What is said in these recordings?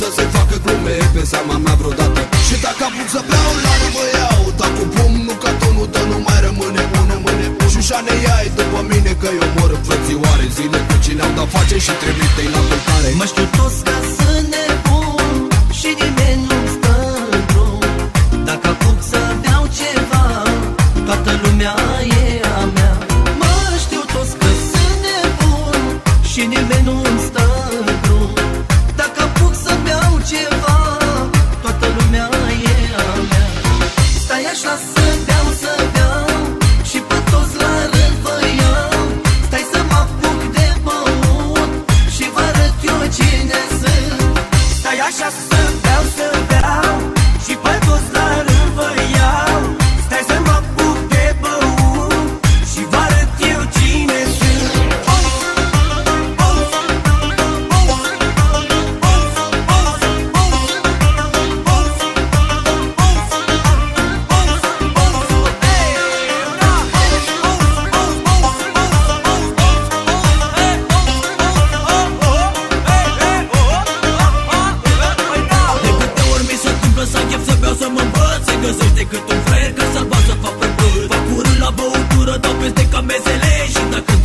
Să se facă glume pe seama mea vreodată. Și dacă apuc să beau, la mă iau Tac cu nu ca tonul tău nu mai rămâne ună mâne. Și ușa ne iai după mine că eu mor frățioare Zile cu cine au dat face și trimite-i la culcare Mă știu toți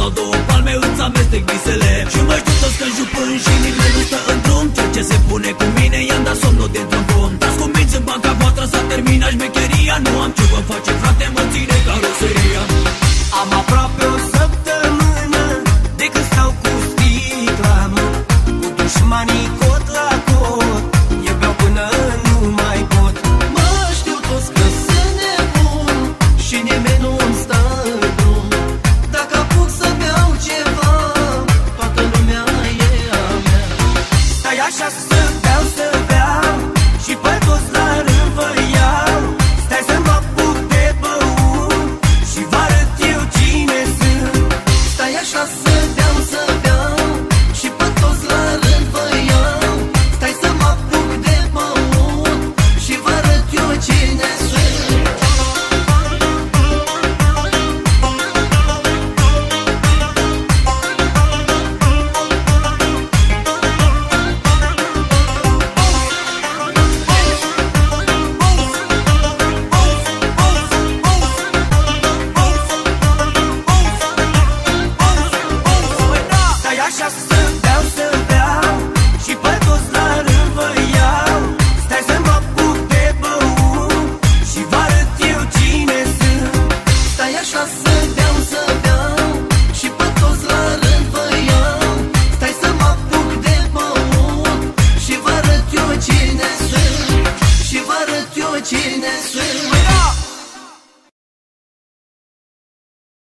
Și dacă stau două palme, îți amestec visele. Și mai știu toți că jupân și nimeni nu stă în drum. Cel ce se pune cu mine, i-am dat somnul dintr-un